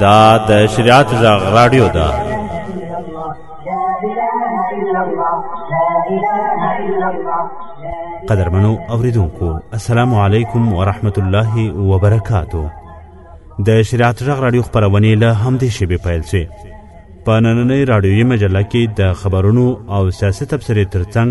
دا د شریعت غږ رادیو ده قدرمنو اوریدونکو السلام علیکم ورحمت الله وبرکاتو د شریعت غږ رادیو خبرونه له همدې شیبې پیل شي په نننۍ رادیویي مجله کې د خبرونو او سیاست تبصرې ترڅنګ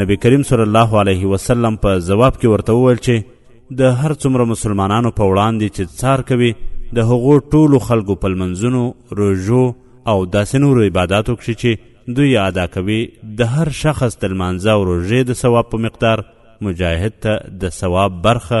نبی کریم صلی الله علیه وسلم په ځواب کې ورته وویل چې د هر څومره مسلمانانو په وړاندې چې څار کوي د هغو ټولو خلکو په لمنځونو روژو او داسې نورو عباداتو کښې چې دوی ادا کوي د هر شخص د لمانځه او روژې د ثواب په مقدار مجاهد ته د ثواب برخه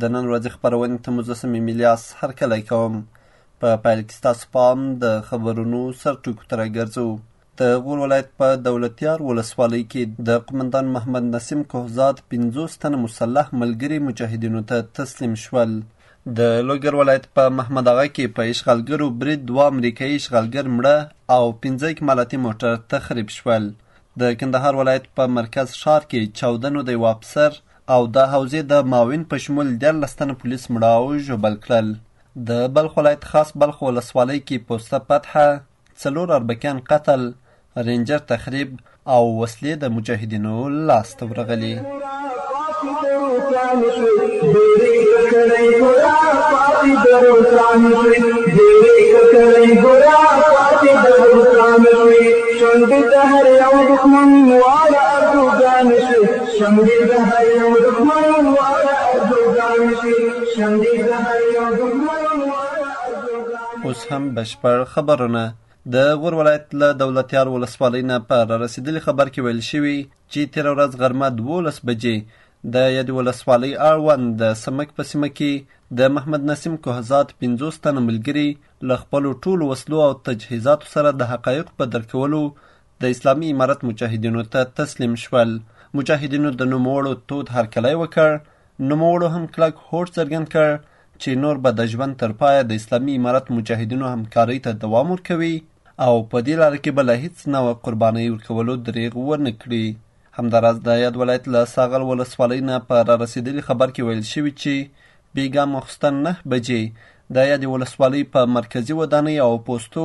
د نن ورځې خپرونې ته مو زه صمیم الیاس هرکلی کوم په پیل کې ستاسو پام د خبرونو سرټکو ته راګرځو د غور ولایت په دولتیار ولسوالۍ کې د قمندان محمد نسیم کوهزاد پنځوس تنه مسلح ملګري مجاهدینو ته تسلیم شول د لوګر ولایت په محمد اغا کې په اشغالګرو برید دوه امریکایي اشغالګر مړه او پنځه اکمالاتي موټر تخریب شول د کندهار ولایت په مرکز ښار کې چاودنو د یو افسر او د حوزې د معاون په شمول دیارلس تنه پولیس مړه او ژوبل کړل. د بلخ ولایت خاص بلخ ولسوالۍ کې پوسته فتحه، څلور اربکیان قتل، رینجر تخریب او وسلې د مجاهدینو لاس ته ورغلي. شمدي دهر یو دښمن واړه ارزوګان شي شمدي دهر یو دښمن واړه ارزوګان اوس هم بشپړ خبرونه د غور ولایت له دولتیار ولسوالۍ نه په رارسېدلي خبر کې ویل شوي چې تېره ورځ غرمه دوولس بجې د یادې ولسوالۍ اړوند د سمک په سیمه کې د محمد نسیم کوهزاد پنځوس تنه ملګري له خپلو ټولو وسلو او تجهیزاتو سره د حقایقو په درک کولو د اسلامي امارت مجاهدینو ته تسلیم شول مجاهدینو د نوموړو تود هرکلی وکړ نوموړو هم کلک هوډ څرګند کړ چې نور به د ژوند تر پایه د اسلامي امارت مجاهدینو همکارۍ ته دوام ورکوي او په دې لاره کې به له هیڅ نوع قربانۍ ورکولو دریغ ونه کړي همداراز د یاد ولایت له ساغر ولسوالۍ نه په را رسېدلي خبر کې ویل شوي چې بیګا مخستن نه بجې د یادې ولسوالۍ په مرکزي ودانۍ او پوستو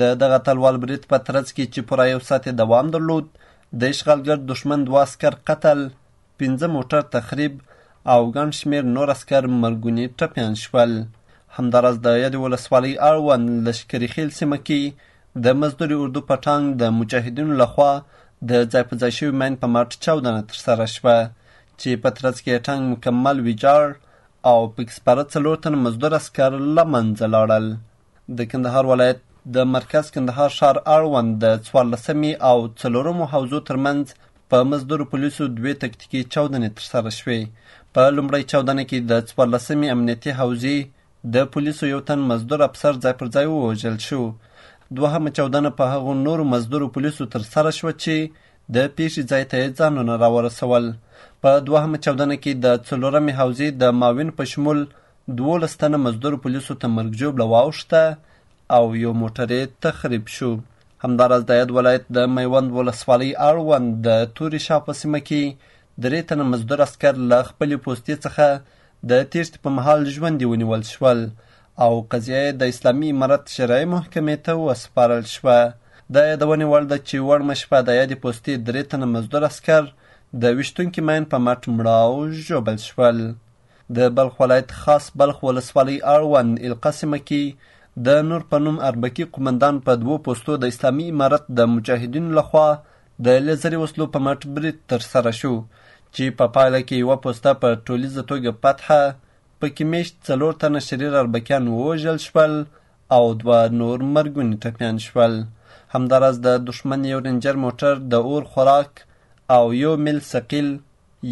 د دغه تلوال برید په ترڅ کې چې پوره یو ساعت دوام درلود د اشغالګر دښمن دوه عسکر قتل پنځه موټر تخریب او ګڼ شمېر نور عسکر مرګوني ټپیان شول همداراز د یادې ولسوالۍ اړوند لشکري خیل سیمه کې د مزدوري اردو په ټانګ د مجاهدینو لخوا د ځای په ځای شوي مین په مټ چاودنه ترسره شوه چې په ترڅ کې ټانګ مکمل ویجاړ او پکې سپاره څلور تنه مزدور عسکر له منځه لاړل د کندهار ولایت د مرکز کندهار ښار اړوند د څوارلسمې او څلورمو حوزو ترمنځ په مزدورو پولیسو دوې تکتیکي چاودنې ترسره شوې په لومړۍ چاودنه کې د څوارلسمې امنیتي حوزې د پولیسو یو تن مزدور افسر ځای پر ځای ووژل شو دوهمه چاودنه په هغو نورو مزدورو پولیسو ترسره شوه چې د پیښې ځای ته یې ځانونه راورسول په دوهمه چاودنه کې د څلورمې حوزې د ماوین په شمول دوولس تنه مزدور پولیسو ته مرګ ژوبله واوښته او یو موټر یې تخریب شو. همداراز د یاد ولایت د میوند ولسوالۍ اړوند د تورې شاه په سیمه کې درې تنه مزدور عسکر له خپلې پوستې څخه د تېښتې په مهال ژوندي ونیول شول او قضیه یې د اسلامي امارت شرعي محکمې ته وسپارل شوه. د یادونې وړ ده چې وړمه شپه د یادې پوستې درې تنه مزدور عسکر د ویشتونکي ماین په مټ مړه او ژوبل شول. د بلخ ولایت خاص بلخ ولسوالۍ اړوند القه سیمه کې د نور په نوم اربکي قومندان په دوو پوستو د اسلامي امارت د مجاهدینو لخوا د لیزري وسلو په مټ برید ترسره شو چې په پایله کې یوه پوسته په ټولیزه توګه فتحه پکې میشت څلور تنه شریر اربکیان ووژل شول او دوه نور مرګوني ټپیان شول همداراز د دښمن یو رنجر موټر د اور خوراک او یو میل ثقیل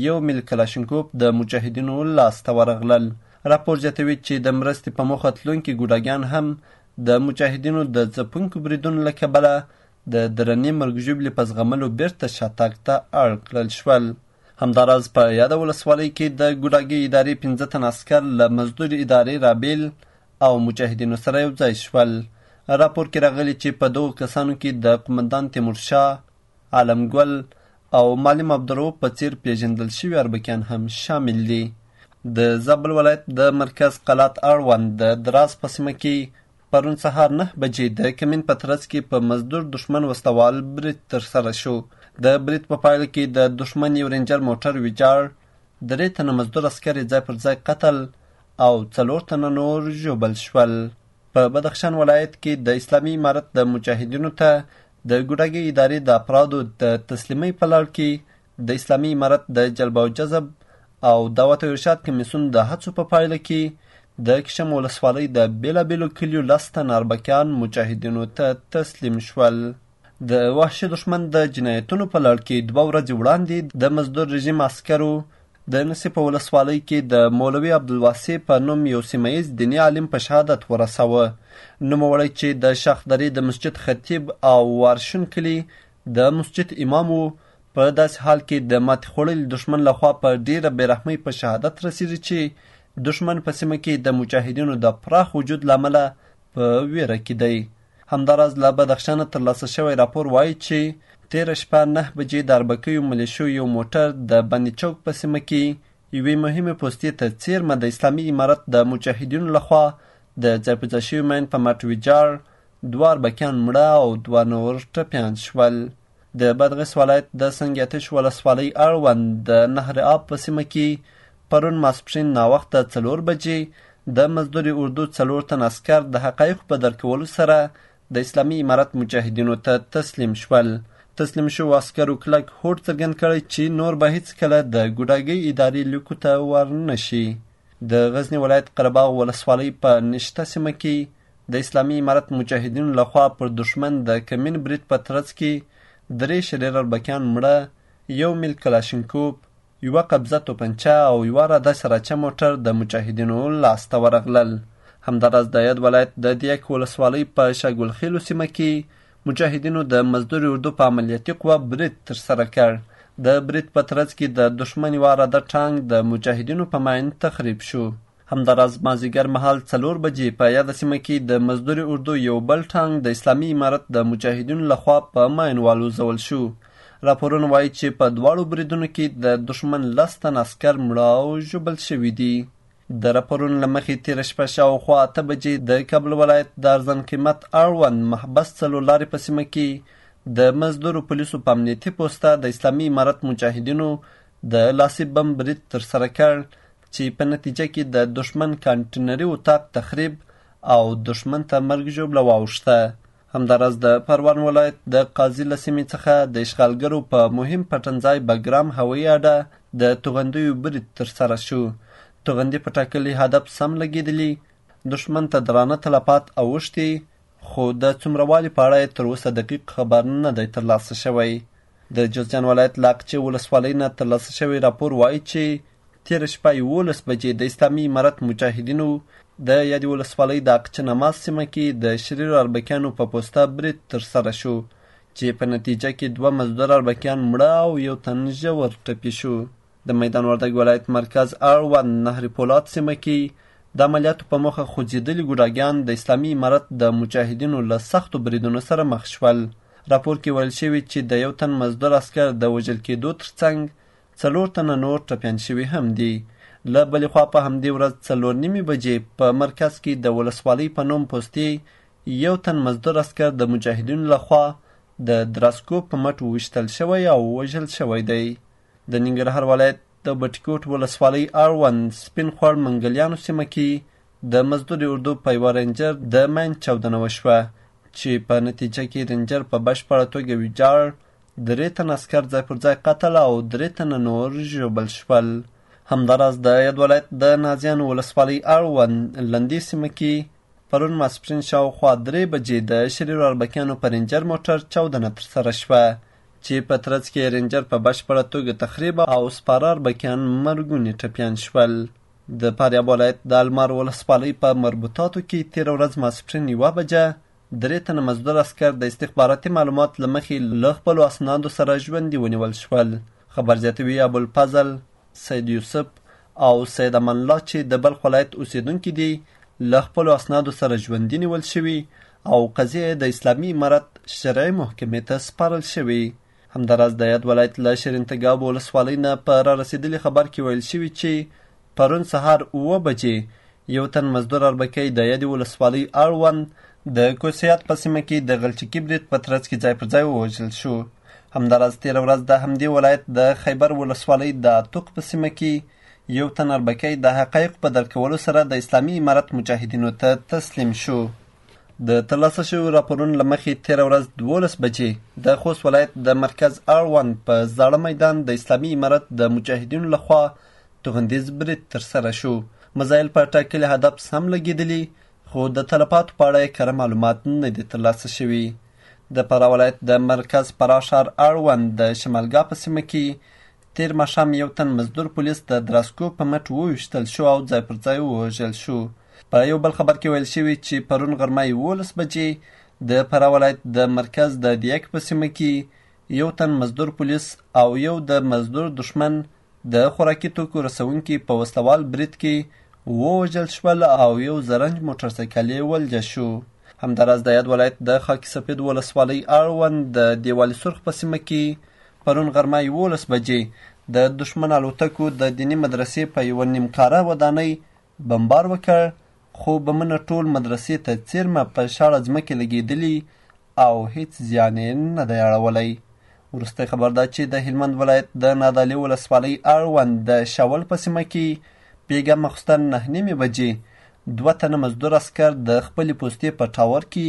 یو ملي کلاشینکوف د مجاهدینو لاس ته ورغلل. راپور زیاتوي چې د مرستې په موخه تلونکي ګوډاګیان هم د مجاهدینو د ځپونکو بریدونو له کبله د درنې مرګ ژوبلې په زغملو بیرته شاتګ ته اړ کړل شول. همداراز په یاده ولسوالۍ کې د ګوډاګي ادارې پنځه تن عسکر له مزدور ادارې رابیل او مجاهدینو سره یو ځای شول راپور کې راغلي چې په دغو کسانو کې د قومندان تیمورشاه علم ګل او معلم عبدالروف په څیر پیژندل شوي اربکیان هم شامل دي. د زابل ولایت د مرکز قلات اړوند د دراز په سیمه کې پرون سهار نه بجې د کمین په ترڅ کې په مزدور دښمن وسلوال برید ترسره شو. د برید په پایله کې د دښمن یو رینجر موټر ویجاړ، درې تنه مزدور عسکر یې ځای پر ځای قتل او څلور تنه نور ژوبل شول. په بدخشان ولایت کې د اسلامي امارت د مجاهدینو ته د ګوډاګي ادارې د افرادو د تسلیمۍ په لړ کې د اسلامي امارت د جلب او جذب او دعوت او ارشاد کمیسیون د هڅو په پایله کې د کشم ولسوالۍ د بېلابېلو کلیو لس تنه اربکیان مجاهدینو ته تسلیم شول د وحشي دښمن د جنایتونو په لړ کې دوه ورځې وړاندې د مزدور رژیم عسکرو د نسی په ولسوالۍ کې د مولوي عبدالواسع په نوم یو سیمه ییز دیني عالم په شهادت ورساوه نوموړی چې د شاخ درې د مسجد خطیب او وارشون کلي د مسجد امام و په داسې حال کې د ماتې خوړلي دښمن لخوا په ډیره بېرحمۍ په شهادت رسیږي چې دښمن په سیمه کې د مجاهدینو د پراخ وجود لامله په ویره کې دی همداراز له بدخشانه ترلاسه شوی راپور وایي چې تېره شپه نه بجې د اربکیو ملیشو یو موټر د بني چوک په سیمه کې یوې مهمې پوستې ته څیرمه د اسلامي امارت د مجاهدینو لخوا د ځای په ځای شوي مین په مټ ویجاړ دوه اربکیان مړه او دوه نور ټپیان شول د بادغیس ولایت د سنګ اتش ولسوالۍ اړوند د نهر آب په سیمه کې پرون ماسپښین ناوخته څلور بجې د مزدوري اردو څلور تن عسکر د حقایقو په درک کولو سره د اسلامي امارت مجاهدینو ته تسلیم شول تسلیم شو عسکرو کلک هوډ څرګند کړی چې نور به هیڅکله د ګوډاګۍ ادارې لیکو ته ورنشي د غزني ولایت قرباغ ولسوالۍ په نشته سیمه کې د اسلامي امارت مجاهدینو لخوا پر دښمن د کمین برید په ترڅ کې درې شریر اربکیان مړه یو میل کلاشینکوپ یوه قبضه توپنچه او یوه راده سراچه موټر د مجاهدینو لاسته ورغلل همداراز د یاد ولایت د دیک ولسوالۍ په شاګلخیلو سیمه کې مجاهدینو د مزدور اردو په عملیاتي قوه برید ترسره کړ. د برید په ترڅ کې د دښمن یوه عراده ټانګ د مجاهدینو په ماین تخریب شو. همداراز مازیګر مهال څلور بجې په یاده سیمه کې د مزدوري اردو یو بل ټانګ د اسلامي امارت د مجاهدینو لخوا په ماین والوزول شو راپورونه وایي چې په دواړو بریدونو کې د دښمن لس تن عسکر مړه او ژوبل شوي دي د راپورونو له مخې تېره شپه شاوخوا اته بجې د کابل ولایت د ارزان قیمت اړوند محبس څلور لارې په سیمه کې د مزدورو پولیسو په امنیتي پوسته د اسلامي امارت مجاهدینو د لاسي بم برید ترسره کړ چې په نتیجه کې د دښمن کانټینري اتاق تخریب او دښمن ته مرګ ژوبله واوښته همداراز د پروان ولایت د قاضي له سیمې څخه د اشغالګرو په مهم پټنځای بګرام هوایي اډه د توغندیو برید ترسره شو توغندي په ټاکلي هدف سم لګېدلي دښمن ته درانه تلفات اوښتي خو د څومروالي په اړه یې تر اوسه دقیق خبر نه دی ترلاسه شوی د جوزجان ولایت له اقچې ولسوالۍ نه ترلاسه شوی راپور وایي چې تېره شپه یوولس بجې د اسلامي امارت مجاهدینو د یادې ولسوالۍ د اقچه نماز سیمه کې د شریرو اربکیانو په پوسته برید ترسره شو چې په نتیجه کې دوه مزدور اربکیان مړه او یو تن ژور ټپي شو د میدان وردګ ولایت مرکز اړوند نهر پولاد سیمه کې د عملیاتو په موخه خوځېدلي ګوډاګیان د اسلامي امارت د مجاهدینو له سختو بریدونو سره مخ شول راپور کې ویل شوي چې د یو تن مزدور عسکر د وژل کېدو ترڅنګ څلور تنه نور ټپیان شوي هم دي. له بلې خوا په همدې ورځ څلور نیمې بجې په مرکز کې د ولسوالۍ په نوم پوستې یو تن مزدور عسکر د مجاهدینو لخوا د دراسکو په مټ وویشتل شوی او وژل شوی دی. د ننګرهار ولایت د بټکوټ ولسوالۍ اړوند سپین خوړ منګلیانو سیمه کې د مزدور اردو په یوه رنجر د مین چاودنه وشوه چې په نتیجه کې رنجر په بشپړه توګه ویجاړ درې تنه عسکر ځای پر ځای قتل او درې تنه نور ژوبل شول همداراز د یاد ولایت د نازیانو ولسوالۍ اړوند لندې سیمه کې پرون ماسپرین شاوخوا درې بجې د شریرو اربکیانو په رینجر موټر چاودنه ترسره شوه چې په ترڅ کې رینجر په بشپړه توګه تخریب او سپاره اربکیان مرګوني ټپیان شول د فاریاب ولایت د المار ولسوالۍ په مربوطاتو کې تېره ورځ ماسپرین یوه بجه درې تنه مزدور عسکر د استخباراتي معلومات له مخې له خپلو اسنادو سره ژوندي ونیول شول. خبر زیاتوي ابوالفضل، سید یوسف او سید امان الله چې د بلخ ولایت اوسېدونکي دي له خپلو اسنادو سره ژوندي نیول شوي او قضیه یې د اسلامي امارت شرعي محکمې ته سپارل شوې. همداراز د یاد ولایت له شیرینتګاب ولسوالۍ نه په رارسېدلي خبر کې ویل شوي چې پرون سهار اووه بجې یو تن مزدور اربکی د یادې ولسوالۍ اړوند د کوسیات په سیمه کې د غلچکي برید په ترڅ کې ځای پر ځای ووژل شو همداراز تېره ورځ د همدې ولایت د خیبر ولسوالۍ د عتوق په سیمه کې یو تن اربکی د حقایقو په درک کولو سره د اسلامي امارت مجاهدینو ته تسلیم شو د ترلاسه شویو راپورونو له مخې تېره ورځ دولس بجې د خوست ولایت د مرکز اړوند په زاړه میدان د اسلامي امارت د مجاهدینو لخوا توغندیز برید ترسره شو مزایل په ټاکلي هدف سم لګېدلي خو د تلفاتو په اړه یې کره معلومات نه دي ترلاسه شوي د فراه ولایت د مرکز فراه ښار اړوند د شمالګاه په سیمه کې تېر ماښام یو تن مزدور پولیس د دراسکو په مټ وویشتل شو او ځای پر ځای ووژل شو. په یو بل خبر کې ویل شوي چې پرون غرمه یوولس بجې د فراه ولایت د مرکز د دیک په سیمه کې یو تن مزدور پولیس او یو د مزدور دښمن د خوراکي توکو رسونکي په وسلوال برید کې ووژل شول او یو زرنج موټرسایکل یې ولجه شو. همداراز د یاد ولایت د خاکي سپید ولسوالۍ اړوند د دیوالي سرخ په سیمه کې پرون غرمه یوولس بجې د دښمن الوتکو د دیني مدرسې په یوه نیمکاره ودانۍ بمبار وکړ، خو بمونه ټول مدرسې ته څېرمه په شاړه ځمکې لګېدلي او هېڅ زیان یې نه دی اړولی. وروستی خبر دا چې د هلمند ولایت د نادعلي ولسوالۍ اړوند د شاول په سیمه کې بېګا ماخوستن نهه نیمې بجې دوه تنه مزدور عسکر د خپلې پوستې په ټاور کې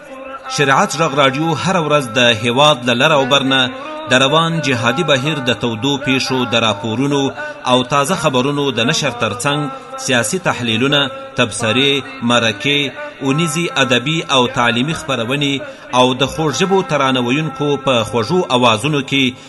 شریعت غږ راډیو هره ورځ د هیواد له لر او بر نه د روان جهادي بهیر د تودو پیښو د راپورونو او تازه خبرونو د نشر ترڅنګ سیاسي تحلیلونه تبصرې مرکې اونیزي ادبي او تعلیمي خپرونې او د خوږ ژبو ترانه ویونکو په خوږو اوازونو کې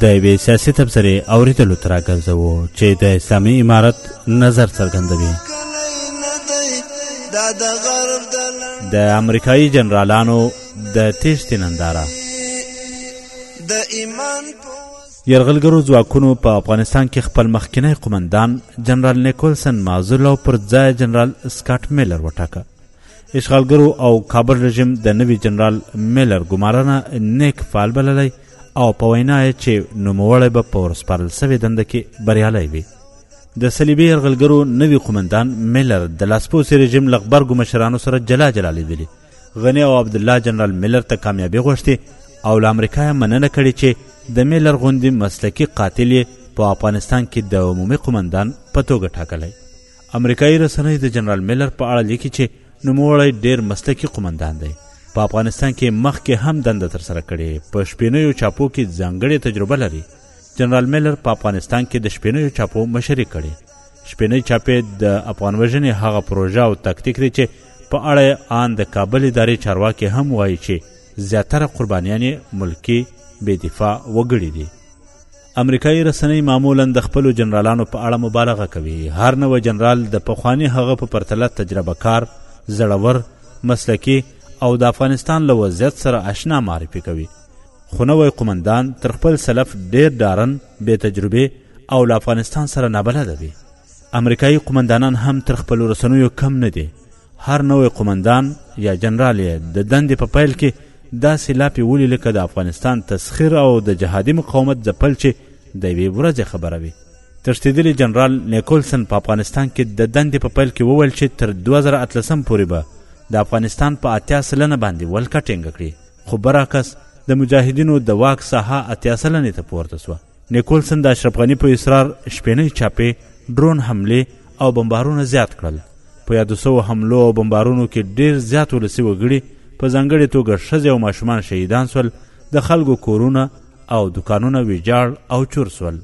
د یوې سیاسي تبصرې اورېدلو ته راګرځوو چې د اسلامي امارت نظر څرګندوي د امریکایي جنرالانو د تېښتې ننداره یرغلګرو ځواکونو په افغانستان کې خپل مخکینی قومندان جنرال نیکولسن معزول او پر ځای جنرال سکاټ میلر وټاکه اشغالګرو او کابل رژیم د نوي جنرال میلر ګمارنه نیک فعال بللی او په وینا یې چې نوموړی به په ورسپارل سوې دنده کې بریالی وي د صلیبي یرغلګرو نوي قومندان میلر د لاسپوڅي رژیم له غبرګو مشرانو سره جلا جلا لیدلي غني او عبدالله جنرال میلر ته کامیابي غوښتې او له امریکا یې مننه کړې چې د میلر غوندې مسلکي قاتل یې په افغانستان کې د عمومي قومندان په توګه ټاکلی امریکایي رسنۍ د جنرال میلر په اړه لیکي چې نوموړی ډیر مسلکي قومندان دی په افغانستان کې مخکې هم دنده ترسره کړې په شپېنیو چاپو کې ځانګړې تجربه لري جنرال میلر په افغانستان کې د شپېنیو چاپو مشري کړې شپېنۍ چاپې د افغان وژنې هغه پروژه او تاکتیک دی چې په اړه یې آن د کابل ادارې چارواکي هم وایي چې زیاتره قربانیان یې ملکي بې دفاع وګړي دي امریکایي رسنۍ معمولا د خپلو جنرالانو په اړه مبالغه کوي هر نوی جنرال د پخواني هغه په پرتله تجربه کار زړور مسلکي او د افغانستان له وضعیت سره اشنا معرفي کوي خو نوی قومندان تر خپل سلف ډیر ډارن بې تجربې او له افغانستان سره نابلده وي امریکایي قومندانان هم تر خپلو رسنیو کم نه دي هر نوی قومندان یا جنرال یې د دندې په پیل کې داسې لاپې ولي لکه د افغانستان تسخیر او د جهادي مقاومت ځپل چې د یوې ورځې خبره وي تښتېدلي جنرال نیکولسن په افغانستان کې د دندې په پیل کې وویل چې تر 2018 پورې به د افغانستان په اتیا سلنه باندې ولکه ټینګه کړي خو برعکس د مجاهدینو د واک ساحه اتیا سلنې ته پورته سوه نیکولسن د اشرف غني په اصرار شپېنۍ چاپې ډرون حملې او بمبارونه زیات کړل په یادو سوو حملو او بمبارونو کې ډیر زیات ولسي وګړي په ځانګړې توګه ښځې او ماشومان شهیدان سول د خلکو کورونه او دکانونه ویجاړ او چور سول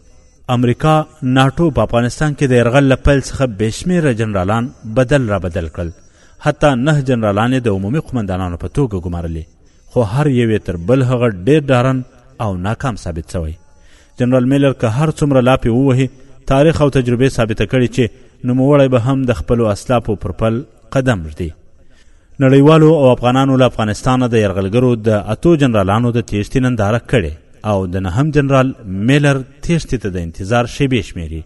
امریکا ناټو په افغانستان کې د یرغل له پیل څخه بېشمېره جنرالان بدل را بدل کړل حتی نه جنرالان یې د عمومي قمندانانو په توګه ګمارلې خو هر یو یې تر بل هغه ډېر ډارن او ناکام ثابت شوی جنرال میلر که هر څومره لاپې ووهي تاریخ او تجربې ثابته کړي چې نوموړی به هم د خپلو اسلافو پر پل قدم ږدي نړیوالو او افغانانو له افغانستانه د یرغلګرو د اتو جنرالانو د تیښتې ننداره کړې او د نهم جنرال میلر تیښتې ته د انتظار شیبې شمیري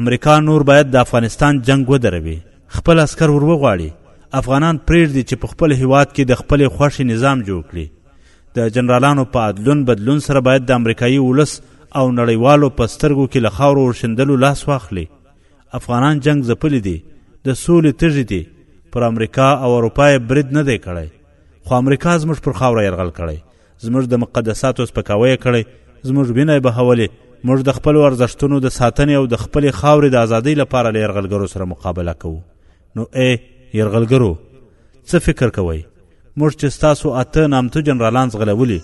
امریکا نور باید د افغانستان جنگ ودروي خپل عسکر وروغواړي افغانان پرېږدي چې په خپل هیواد کې د خپل خوښې نظام جوړ کړي د جنرالانو په ادلون بدلون سره باید د امریکایي ولس او نړیوالو په سترګو کې له خاورو ورشندلو لاس واخلي افغانان جنگ ځپلي دي د سولې تږي دي پر امریکا او اروپا یې برید نه دی کړی خو امریکا زموږ پر خاوره یرغل کړی زموږ د مقدساتو سپکاوی یې کړی، زموږ وینه یې بهولې، موږ د خپلو ارزښتونو د ساتنې او د خپلې خاورې د ازادۍ لپاره له یرغلګرو سره مقابله کوو. نو ای یرغلګرو! څه فکر کوئ؟ موږ چې ستاسو اته نامتو جنرالان ځغلولي،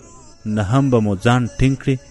نه هم به مو ځان ټینګ کړي؟